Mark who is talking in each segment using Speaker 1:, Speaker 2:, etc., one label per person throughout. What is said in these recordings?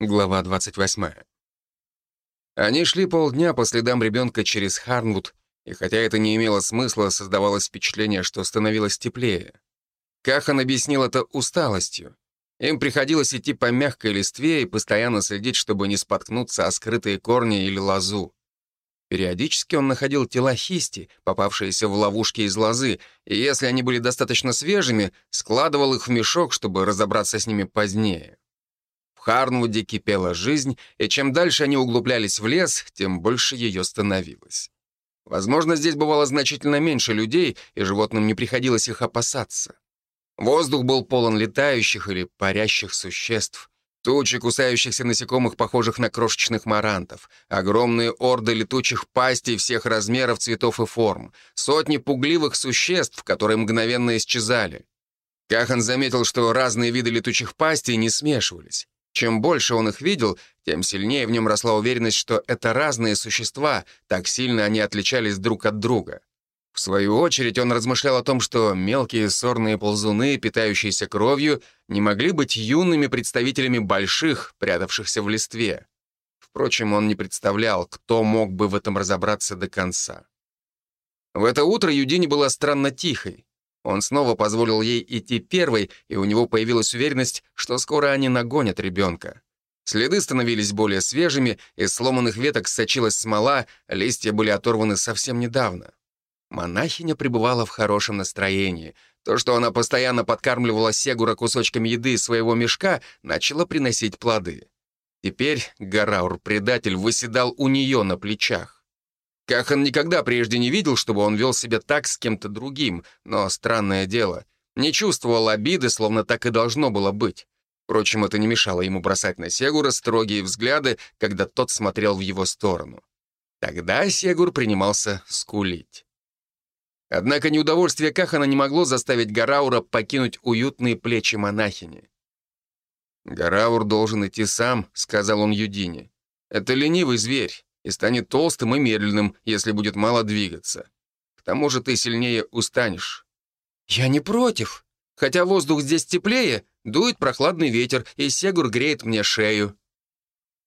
Speaker 1: Глава 28. Они шли полдня по следам ребенка через Харнвуд, и хотя это не имело смысла, создавалось впечатление, что становилось теплее. Кахан объяснил это усталостью. Им приходилось идти по мягкой листве и постоянно следить, чтобы не споткнуться о скрытые корни или лозу. Периодически он находил тела хисти, попавшиеся в ловушки из лозы, и если они были достаточно свежими, складывал их в мешок, чтобы разобраться с ними позднее. Харнвуде кипела жизнь, и чем дальше они углублялись в лес, тем больше ее становилось. Возможно, здесь бывало значительно меньше людей, и животным не приходилось их опасаться. Воздух был полон летающих или парящих существ. Тучи кусающихся насекомых, похожих на крошечных марантов, огромные орды летучих пастей всех размеров, цветов и форм, сотни пугливых существ, которые мгновенно исчезали. Кахан заметил, что разные виды летучих пастей не смешивались. Чем больше он их видел, тем сильнее в нем росла уверенность, что это разные существа, так сильно они отличались друг от друга. В свою очередь он размышлял о том, что мелкие сорные ползуны, питающиеся кровью, не могли быть юными представителями больших, прятавшихся в листве. Впрочем, он не представлял, кто мог бы в этом разобраться до конца. В это утро Юдини была странно тихой. Он снова позволил ей идти первой, и у него появилась уверенность, что скоро они нагонят ребенка. Следы становились более свежими, из сломанных веток сочилась смола, листья были оторваны совсем недавно. Монахиня пребывала в хорошем настроении. То, что она постоянно подкармливала Сегура кусочками еды из своего мешка, начало приносить плоды. Теперь Гараур-предатель выседал у нее на плечах. Кахан никогда прежде не видел, чтобы он вел себя так с кем-то другим, но странное дело, не чувствовал обиды, словно так и должно было быть. Впрочем, это не мешало ему бросать на Сегура строгие взгляды, когда тот смотрел в его сторону. Тогда Сегур принимался скулить. Однако неудовольствие Кахана не могло заставить Гараура покинуть уютные плечи монахини. «Гараур должен идти сам», — сказал он Юдине. «Это ленивый зверь и станет толстым и медленным, если будет мало двигаться. К тому же ты сильнее устанешь». «Я не против. Хотя воздух здесь теплее, дует прохладный ветер, и Сегур греет мне шею».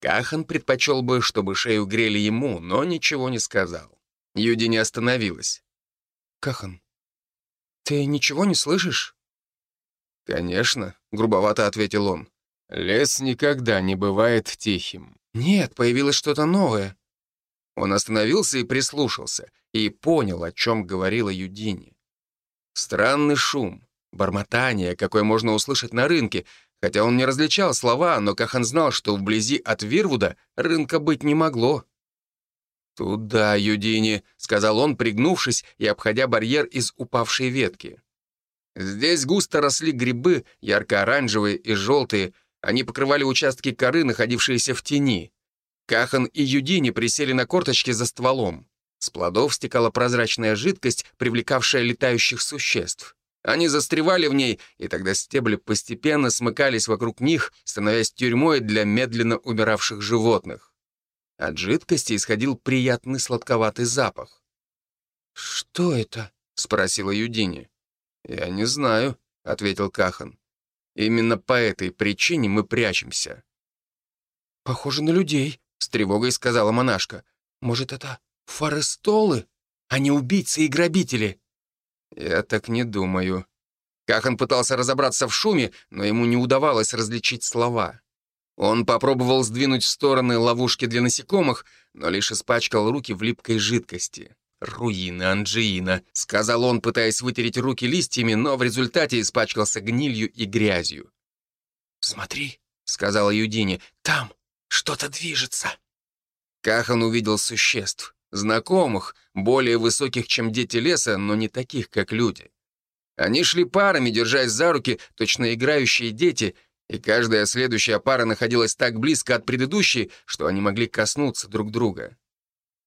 Speaker 1: Кахан предпочел бы, чтобы шею грели ему, но ничего не сказал. Юди не остановилась. «Кахан, ты ничего не слышишь?» «Конечно», — грубовато ответил он. «Лес никогда не бывает тихим». «Нет, появилось что-то новое. Он остановился и прислушался, и понял, о чем говорила Юдини. Странный шум, бормотание, какое можно услышать на рынке, хотя он не различал слова, но Кахан знал, что вблизи от Вирвуда рынка быть не могло. «Туда, Юдини», — сказал он, пригнувшись и обходя барьер из упавшей ветки. Здесь густо росли грибы, ярко-оранжевые и желтые, они покрывали участки коры, находившиеся в тени. Кахан и Юдини присели на корточки за стволом. С плодов стекала прозрачная жидкость, привлекавшая летающих существ. Они застревали в ней, и тогда стебли постепенно смыкались вокруг них, становясь тюрьмой для медленно умиравших животных. От жидкости исходил приятный сладковатый запах. «Что это?» — спросила Юдини. «Я не знаю», — ответил Кахан. «Именно по этой причине мы прячемся». «Похоже на людей», с тревогой сказала монашка. «Может, это форестолы, а не убийцы и грабители?» «Я так не думаю». Кахан пытался разобраться в шуме, но ему не удавалось различить слова. Он попробовал сдвинуть в стороны ловушки для насекомых, но лишь испачкал руки в липкой жидкости. «Руина Анджиина», — сказал он, пытаясь вытереть руки листьями, но в результате испачкался гнилью и грязью. «Смотри», — сказала Юдине, — «там, что-то движется. Кахан увидел существ, знакомых, более высоких, чем дети леса, но не таких, как люди. Они шли парами, держась за руки, точно играющие дети, и каждая следующая пара находилась так близко от предыдущей, что они могли коснуться друг друга.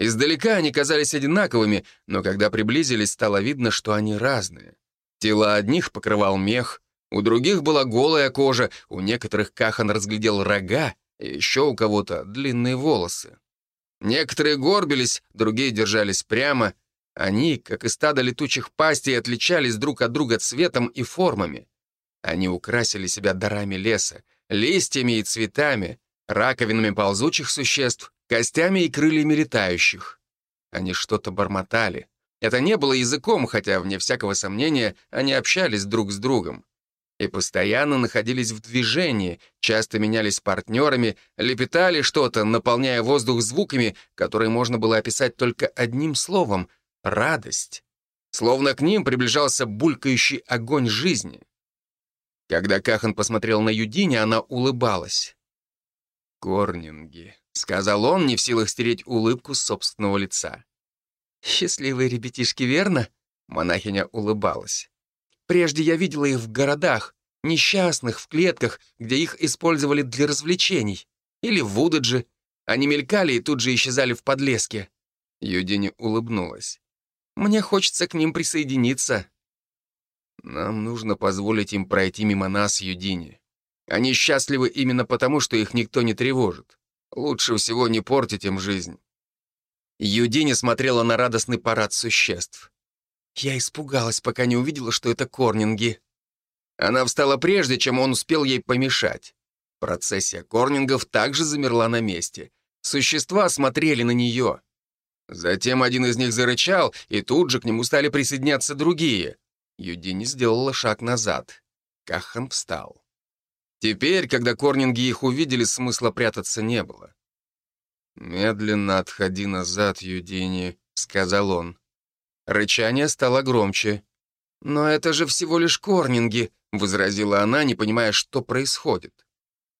Speaker 1: Издалека они казались одинаковыми, но когда приблизились, стало видно, что они разные. Тела одних покрывал мех, у других была голая кожа, у некоторых Кахан разглядел рога, и еще у кого-то длинные волосы. Некоторые горбились, другие держались прямо. Они, как и стадо летучих пастей, отличались друг от друга цветом и формами. Они украсили себя дарами леса, листьями и цветами, раковинами ползучих существ, костями и крыльями летающих. Они что-то бормотали. Это не было языком, хотя, вне всякого сомнения, они общались друг с другом. И постоянно находились в движении, часто менялись партнерами, лепетали что-то, наполняя воздух звуками, которые можно было описать только одним словом — радость. Словно к ним приближался булькающий огонь жизни. Когда Кахан посмотрел на Юдине, она улыбалась. «Корнинги», — сказал он, не в силах стереть улыбку собственного лица. «Счастливые ребятишки, верно?» — монахиня улыбалась. «Прежде я видела их в городах, несчастных, в клетках, где их использовали для развлечений. Или в Вудедже. Они мелькали и тут же исчезали в подлеске». Юдине улыбнулась. «Мне хочется к ним присоединиться». «Нам нужно позволить им пройти мимо нас, Юдине. Они счастливы именно потому, что их никто не тревожит. Лучше всего не портить им жизнь». Юдине смотрела на радостный парад существ. Я испугалась, пока не увидела, что это корнинги. Она встала прежде, чем он успел ей помешать. Процессия корнингов также замерла на месте. Существа смотрели на нее. Затем один из них зарычал, и тут же к нему стали присоединяться другие. Юдини сделала шаг назад. Кахан встал. Теперь, когда корнинги их увидели, смысла прятаться не было. «Медленно отходи назад, Юдини», — сказал он. Рычание стало громче. «Но это же всего лишь корнинги», — возразила она, не понимая, что происходит.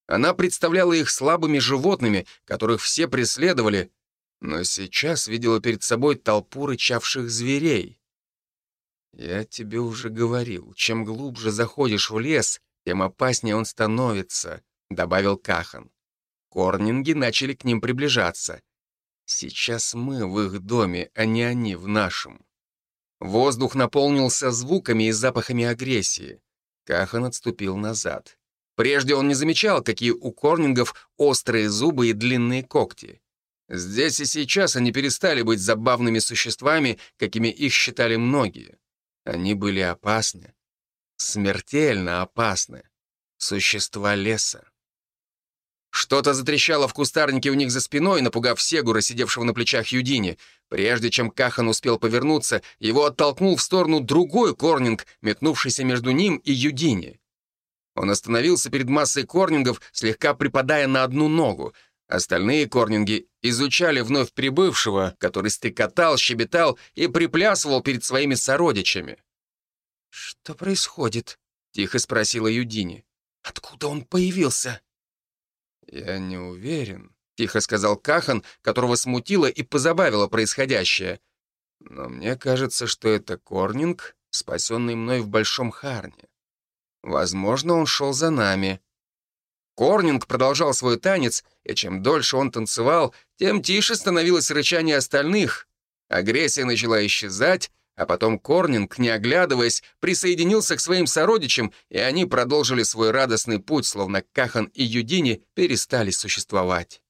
Speaker 1: Она представляла их слабыми животными, которых все преследовали, но сейчас видела перед собой толпу рычавших зверей. «Я тебе уже говорил, чем глубже заходишь в лес, тем опаснее он становится», — добавил Кахан. Корнинги начали к ним приближаться. Сейчас мы в их доме, а не они в нашем. Воздух наполнился звуками и запахами агрессии. Кахан отступил назад. Прежде он не замечал, какие у корнингов острые зубы и длинные когти. Здесь и сейчас они перестали быть забавными существами, какими их считали многие. Они были опасны. Смертельно опасны. Существа леса. Что-то затрещало в кустарнике у них за спиной, напугав Сегура, сидевшего на плечах Юдини. Прежде чем Кахан успел повернуться, его оттолкнул в сторону другой корнинг, метнувшийся между ним и Юдини. Он остановился перед массой корнингов, слегка припадая на одну ногу. Остальные корнинги изучали вновь прибывшего, который стрекотал, щебетал и приплясывал перед своими сородичами. «Что происходит?» — тихо спросила Юдини. «Откуда он появился?» «Я не уверен», — тихо сказал Кахан, которого смутило и позабавило происходящее. «Но мне кажется, что это Корнинг, спасенный мной в Большом Харне. Возможно, он шел за нами». Корнинг продолжал свой танец, и чем дольше он танцевал, тем тише становилось рычание остальных. Агрессия начала исчезать, а потом Корнинг, не оглядываясь, присоединился к своим сородичам, и они продолжили свой радостный путь, словно Кахан и Юдини перестали существовать.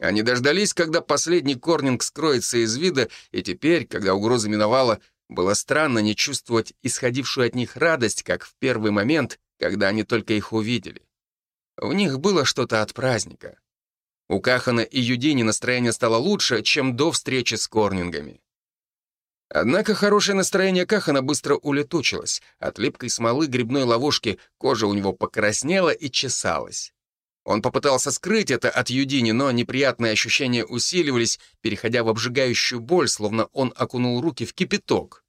Speaker 1: Они дождались, когда последний Корнинг скроется из вида, и теперь, когда угроза миновала, было странно не чувствовать исходившую от них радость, как в первый момент, когда они только их увидели. В них было что-то от праздника. У Кахана и Юдини настроение стало лучше, чем до встречи с Корнингами. Однако хорошее настроение Кахана быстро улетучилось. От липкой смолы грибной ловушки кожа у него покраснела и чесалась. Он попытался скрыть это от Юдини, но неприятные ощущения усиливались, переходя в обжигающую боль, словно он окунул руки в кипяток.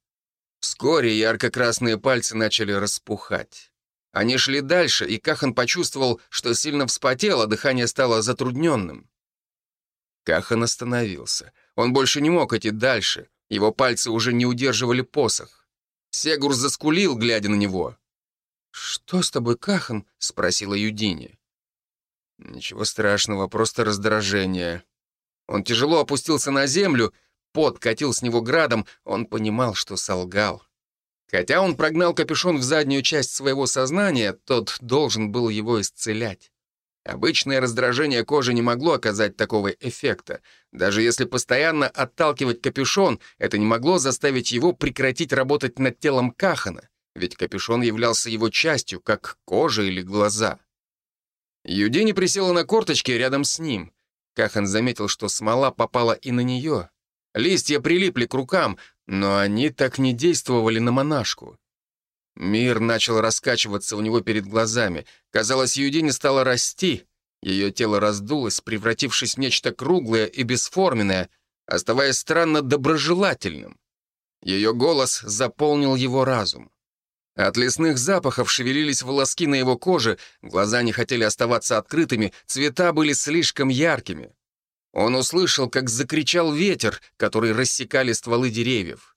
Speaker 1: Вскоре ярко-красные пальцы начали распухать. Они шли дальше, и Кахан почувствовал, что сильно вспотел, а дыхание стало затрудненным. Кахан остановился. Он больше не мог идти дальше. Его пальцы уже не удерживали посох. Сегур заскулил, глядя на него. «Что с тобой, Кахан?» — спросила Юдини. «Ничего страшного, просто раздражение». Он тяжело опустился на землю, пот катил с него градом, он понимал, что солгал. Хотя он прогнал капюшон в заднюю часть своего сознания, тот должен был его исцелять. Обычное раздражение кожи не могло оказать такого эффекта. Даже если постоянно отталкивать капюшон, это не могло заставить его прекратить работать над телом Кахана, ведь капюшон являлся его частью, как кожа или глаза. Юдини присела на корточки рядом с ним. Кахан заметил, что смола попала и на нее. Листья прилипли к рукам, но они так не действовали на монашку. Мир начал раскачиваться у него перед глазами. Казалось, Юдине стало расти. Ее тело раздулось, превратившись в нечто круглое и бесформенное, оставаясь странно доброжелательным. Ее голос заполнил его разум. От лесных запахов шевелились волоски на его коже, глаза не хотели оставаться открытыми, цвета были слишком яркими. Он услышал, как закричал ветер, который рассекали стволы деревьев.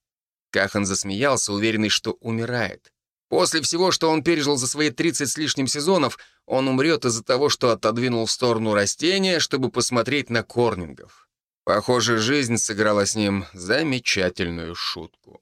Speaker 1: Кахан засмеялся, уверенный, что умирает. После всего, что он пережил за свои 30 с лишним сезонов, он умрет из-за того, что отодвинул в сторону растения, чтобы посмотреть на корнингов. Похоже, жизнь сыграла с ним замечательную шутку.